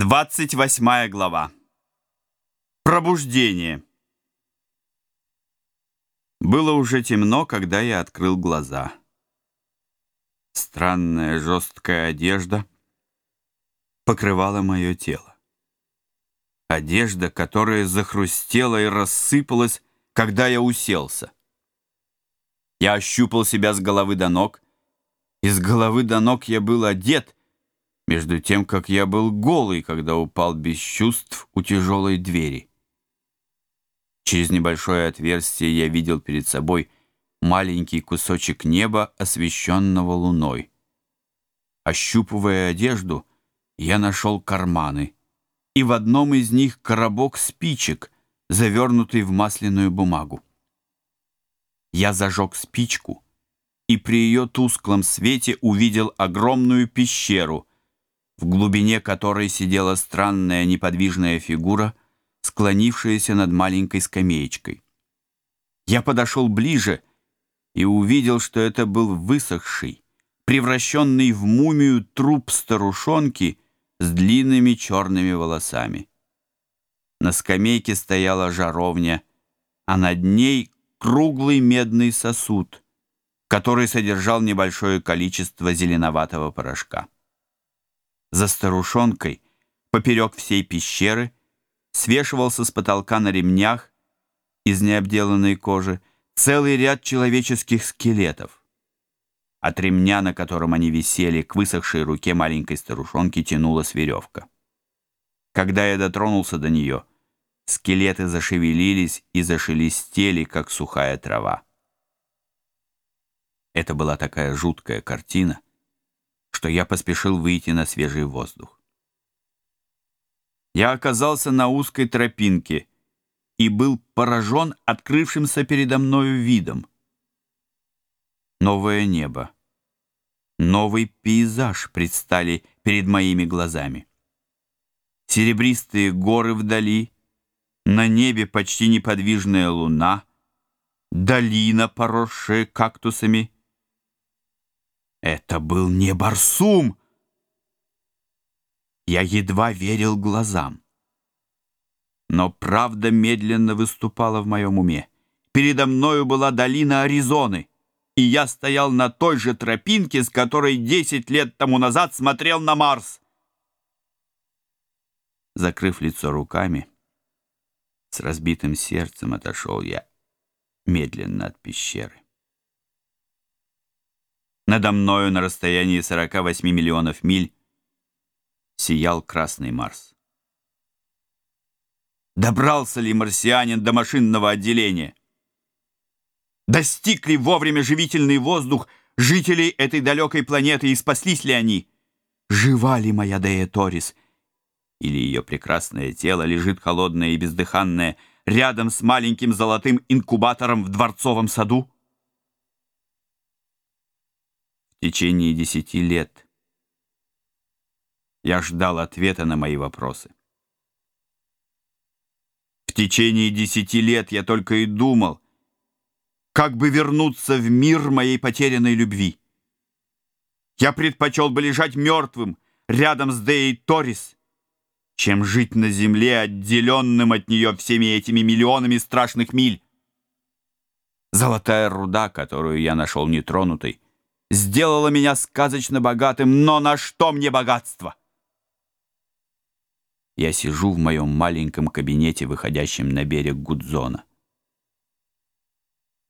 28 глава. Пробуждение. Было уже темно, когда я открыл глаза. Странная жесткая одежда покрывала мое тело. Одежда, которая захрустела и рассыпалась, когда я уселся. Я ощупал себя с головы до ног, Из головы до ног я был одет — между тем, как я был голый, когда упал без чувств у тяжелой двери. Через небольшое отверстие я видел перед собой маленький кусочек неба, освещенного луной. Ощупывая одежду, я нашел карманы, и в одном из них коробок спичек, завернутый в масляную бумагу. Я зажег спичку и при ее тусклом свете увидел огромную пещеру, в глубине которой сидела странная неподвижная фигура, склонившаяся над маленькой скамеечкой. Я подошел ближе и увидел, что это был высохший, превращенный в мумию труп старушонки с длинными черными волосами. На скамейке стояла жаровня, а над ней круглый медный сосуд, который содержал небольшое количество зеленоватого порошка. За старушонкой, поперек всей пещеры, свешивался с потолка на ремнях из необделанной кожи целый ряд человеческих скелетов. От ремня, на котором они висели, к высохшей руке маленькой старушонки тянулась веревка. Когда я дотронулся до нее, скелеты зашевелились и зашелестели, как сухая трава. Это была такая жуткая картина, что я поспешил выйти на свежий воздух. Я оказался на узкой тропинке и был поражен открывшимся передо мною видом. Новое небо, новый пейзаж предстали перед моими глазами. Серебристые горы вдали, на небе почти неподвижная луна, долина, поросшая кактусами — это был не Барсум! Я едва верил глазам. Но правда медленно выступала в моем уме. Передо мною была долина Аризоны, и я стоял на той же тропинке, с которой десять лет тому назад смотрел на Марс. Закрыв лицо руками, с разбитым сердцем отошел я медленно от пещеры. Надо мною на расстоянии 48 миллионов миль сиял Красный Марс. Добрался ли марсианин до машинного отделения? Достиг ли вовремя живительный воздух жителей этой далекой планеты и спаслись ли они? Жива ли моя Дея Торис? Или ее прекрасное тело лежит холодное и бездыханное рядом с маленьким золотым инкубатором в дворцовом саду? в течение десяти лет. Я ждал ответа на мои вопросы. В течение десяти лет я только и думал, как бы вернуться в мир моей потерянной любви. Я предпочел бы лежать мертвым рядом с Деей Торис, чем жить на земле, отделенным от нее всеми этими миллионами страшных миль. Золотая руда, которую я нашел нетронутой, сделала меня сказочно богатым, но на что мне богатство? Я сижу в моем маленьком кабинете, выходящем на берег Гудзона.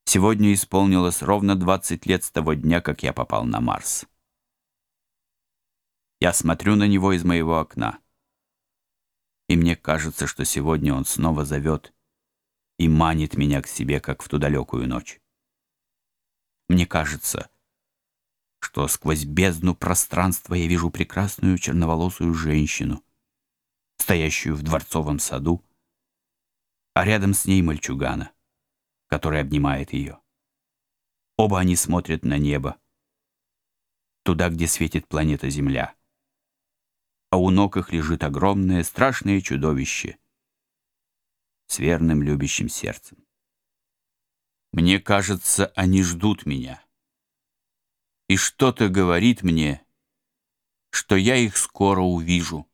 Сегодня исполнилось ровно 20 лет с того дня, как я попал на Марс. Я смотрю на него из моего окна. И мне кажется, что сегодня он снова зовет и манит меня к себе, как в ту далекую ночь. Мне кажется, что сквозь бездну пространства я вижу прекрасную черноволосую женщину, стоящую в дворцовом саду, а рядом с ней мальчугана, который обнимает ее. Оба они смотрят на небо, туда, где светит планета Земля. А у ног их лежит огромное, страшное чудовище с верным любящим сердцем. и что-то говорит мне, что я их скоро увижу.